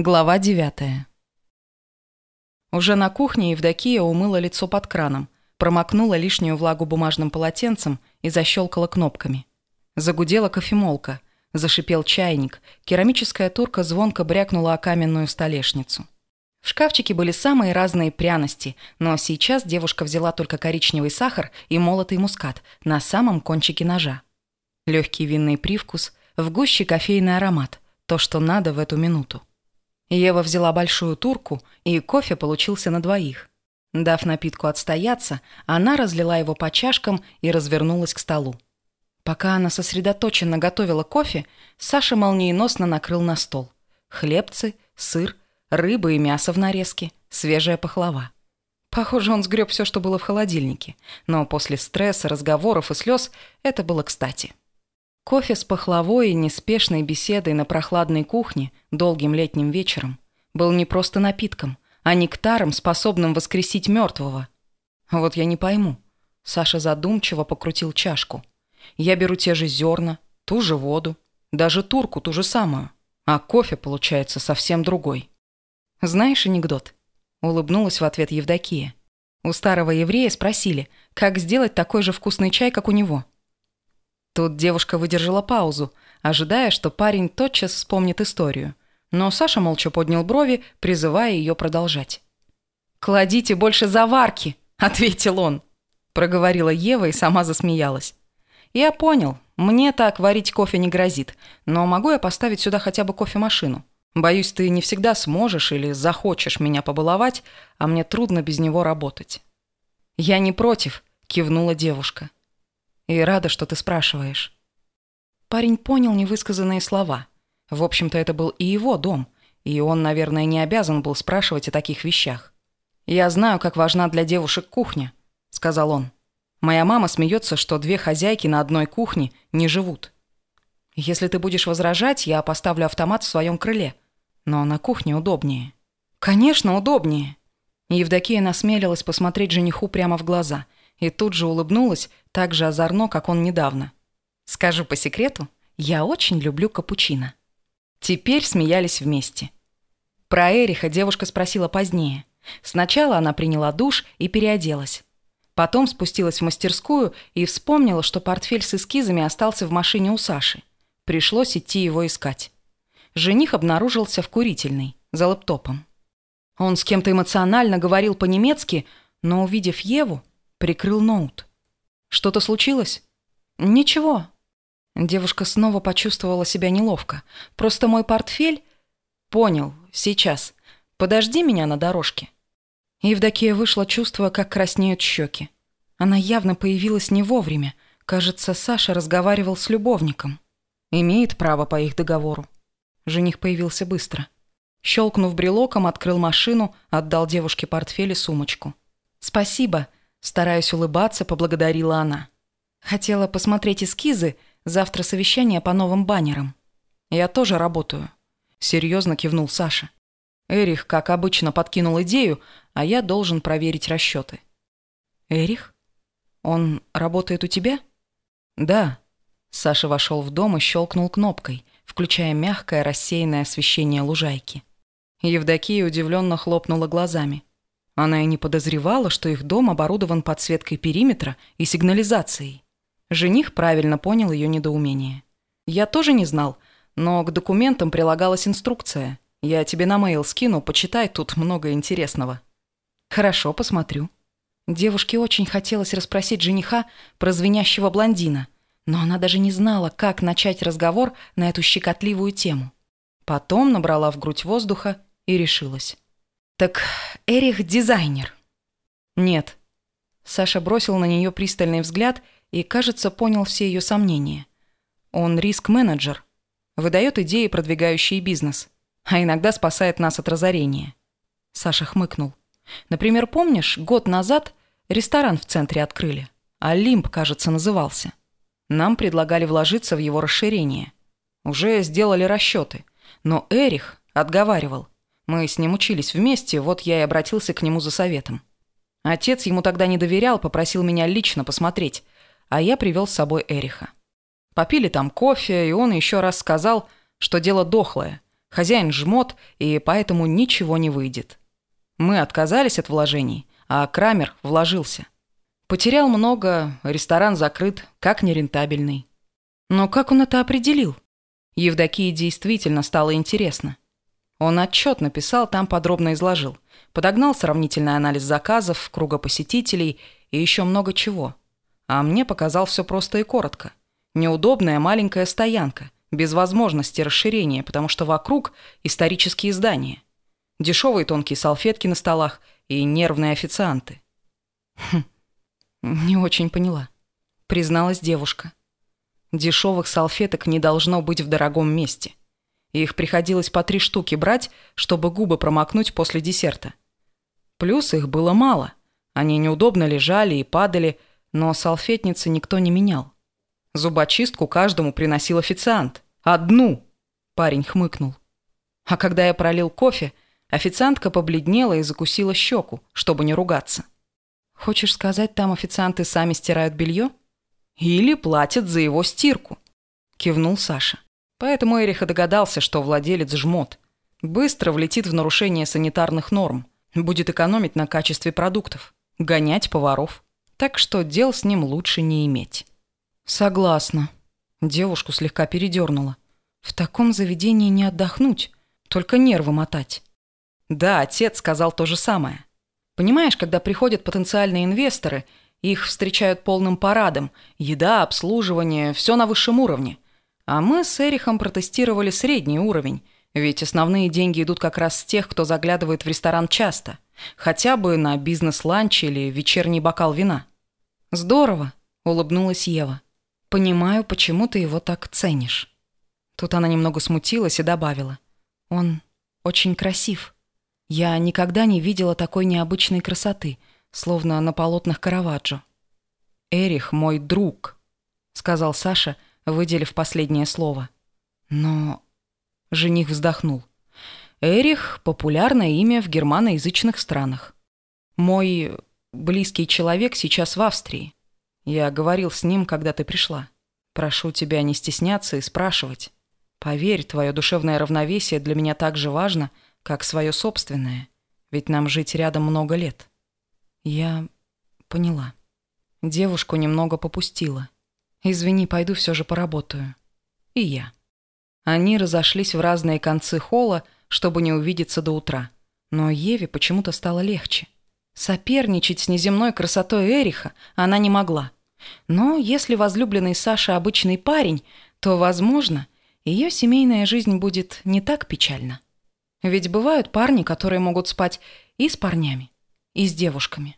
Глава девятая. Уже на кухне Евдокия умыла лицо под краном, промокнула лишнюю влагу бумажным полотенцем и защелкала кнопками. Загудела кофемолка, зашипел чайник, керамическая турка звонко брякнула о каменную столешницу. В шкафчике были самые разные пряности, но сейчас девушка взяла только коричневый сахар и молотый мускат на самом кончике ножа. Легкий винный привкус, в гуще кофейный аромат, то, что надо в эту минуту. Ева взяла большую турку, и кофе получился на двоих. Дав напитку отстояться, она разлила его по чашкам и развернулась к столу. Пока она сосредоточенно готовила кофе, Саша молниеносно накрыл на стол. Хлебцы, сыр, рыба и мясо в нарезке, свежая пахлава. Похоже, он сгреб все, что было в холодильнике, но после стресса, разговоров и слез это было кстати. Кофе с пахлавой и неспешной беседой на прохладной кухне долгим летним вечером был не просто напитком, а нектаром, способным воскресить мертвого. Вот я не пойму. Саша задумчиво покрутил чашку. Я беру те же зерна, ту же воду, даже турку ту же самую, а кофе получается совсем другой. Знаешь анекдот? Улыбнулась в ответ Евдокия. У старого еврея спросили, как сделать такой же вкусный чай, как у него – Тут девушка выдержала паузу, ожидая, что парень тотчас вспомнит историю. Но Саша молча поднял брови, призывая ее продолжать. «Кладите больше заварки!» – ответил он. Проговорила Ева и сама засмеялась. «Я понял. Мне так варить кофе не грозит. Но могу я поставить сюда хотя бы кофемашину? Боюсь, ты не всегда сможешь или захочешь меня побаловать, а мне трудно без него работать». «Я не против», – кивнула девушка. И рада, что ты спрашиваешь». Парень понял невысказанные слова. В общем-то, это был и его дом, и он, наверное, не обязан был спрашивать о таких вещах. «Я знаю, как важна для девушек кухня», — сказал он. «Моя мама смеется, что две хозяйки на одной кухне не живут. Если ты будешь возражать, я поставлю автомат в своем крыле. Но на кухне удобнее». «Конечно, удобнее». Евдокия насмелилась посмотреть жениху прямо в глаза — и тут же улыбнулась, так же озорно, как он недавно. «Скажу по секрету, я очень люблю капучино». Теперь смеялись вместе. Про Эриха девушка спросила позднее. Сначала она приняла душ и переоделась. Потом спустилась в мастерскую и вспомнила, что портфель с эскизами остался в машине у Саши. Пришлось идти его искать. Жених обнаружился в курительной, за лэптопом. Он с кем-то эмоционально говорил по-немецки, но, увидев Еву, Прикрыл ноут. «Что-то случилось?» «Ничего». Девушка снова почувствовала себя неловко. «Просто мой портфель...» «Понял. Сейчас. Подожди меня на дорожке». Евдокия вышла, чувствуя, как краснеют щеки. Она явно появилась не вовремя. Кажется, Саша разговаривал с любовником. Имеет право по их договору. Жених появился быстро. Щелкнув брелоком, открыл машину, отдал девушке портфель и сумочку. «Спасибо», Стараясь улыбаться, поблагодарила она. Хотела посмотреть эскизы, завтра совещание по новым баннерам. Я тоже работаю. Серьезно кивнул Саша. Эрих, как обычно, подкинул идею, а я должен проверить расчеты. Эрих? Он работает у тебя? Да. Саша вошел в дом и щелкнул кнопкой, включая мягкое рассеянное освещение лужайки. Евдокия удивленно хлопнула глазами. Она и не подозревала, что их дом оборудован подсветкой периметра и сигнализацией. Жених правильно понял ее недоумение. «Я тоже не знал, но к документам прилагалась инструкция. Я тебе на мейл скину, почитай, тут много интересного». «Хорошо, посмотрю». Девушке очень хотелось расспросить жениха про звенящего блондина, но она даже не знала, как начать разговор на эту щекотливую тему. Потом набрала в грудь воздуха и решилась. «Так Эрих дизайнер?» «Нет». Саша бросил на нее пристальный взгляд и, кажется, понял все ее сомнения. Он риск-менеджер. Выдает идеи, продвигающие бизнес. А иногда спасает нас от разорения. Саша хмыкнул. Например, помнишь, год назад ресторан в центре открыли. Олимп, кажется, назывался. Нам предлагали вложиться в его расширение. Уже сделали расчеты. Но Эрих отговаривал – мы с ним учились вместе, вот я и обратился к нему за советом. Отец ему тогда не доверял, попросил меня лично посмотреть, а я привел с собой Эриха. Попили там кофе, и он еще раз сказал, что дело дохлое, Хозяин жмот, и поэтому ничего не выйдет. Мы отказались от вложений, а Крамер вложился. Потерял много, ресторан закрыт, как нерентабельный. Но как он это определил? Евдокии действительно стало интересно. Он отчет написал, там подробно изложил. Подогнал сравнительный анализ заказов, круга посетителей и еще много чего. А мне показал все просто и коротко. Неудобная маленькая стоянка, без возможности расширения, потому что вокруг исторические здания. Дешевые тонкие салфетки на столах и нервные официанты. Хм, не очень поняла. Призналась девушка. Дешевых салфеток не должно быть в дорогом месте. Их приходилось по три штуки брать, чтобы губы промокнуть после десерта. Плюс их было мало. Они неудобно лежали и падали, но салфетницы никто не менял. Зубочистку каждому приносил официант. Одну!» Парень хмыкнул. А когда я пролил кофе, официантка побледнела и закусила щеку, чтобы не ругаться. «Хочешь сказать, там официанты сами стирают белье?» «Или платят за его стирку», — кивнул Саша. Поэтому Эриха догадался, что владелец жмот. Быстро влетит в нарушение санитарных норм, будет экономить на качестве продуктов, гонять поваров. Так что дел с ним лучше не иметь. Согласна. Девушку слегка передернула. В таком заведении не отдохнуть, только нервы мотать. Да, отец сказал то же самое. Понимаешь, когда приходят потенциальные инвесторы, их встречают полным парадом, еда, обслуживание, все на высшем уровне – а мы с Эрихом протестировали средний уровень, ведь основные деньги идут как раз с тех, кто заглядывает в ресторан часто, хотя бы на бизнес-ланч или вечерний бокал вина. «Здорово», — улыбнулась Ева. «Понимаю, почему ты его так ценишь». Тут она немного смутилась и добавила. «Он очень красив. Я никогда не видела такой необычной красоты, словно на полотнах Караваджо». «Эрих мой друг», — сказал Саша, — выделив последнее слово. Но жених вздохнул. Эрих – популярное имя в германоязычных странах. Мой близкий человек сейчас в Австрии. Я говорил с ним, когда ты пришла. Прошу тебя не стесняться и спрашивать. Поверь, твое душевное равновесие для меня так же важно, как свое собственное. Ведь нам жить рядом много лет. Я поняла. Девушку немного попустила. Извини, пойду все же поработаю. И я. Они разошлись в разные концы холла, чтобы не увидеться до утра. Но Еве почему-то стало легче. Соперничать с неземной красотой Эриха она не могла. Но если возлюбленный Саша обычный парень, то, возможно, ее семейная жизнь будет не так печальна. Ведь бывают парни, которые могут спать и с парнями, и с девушками.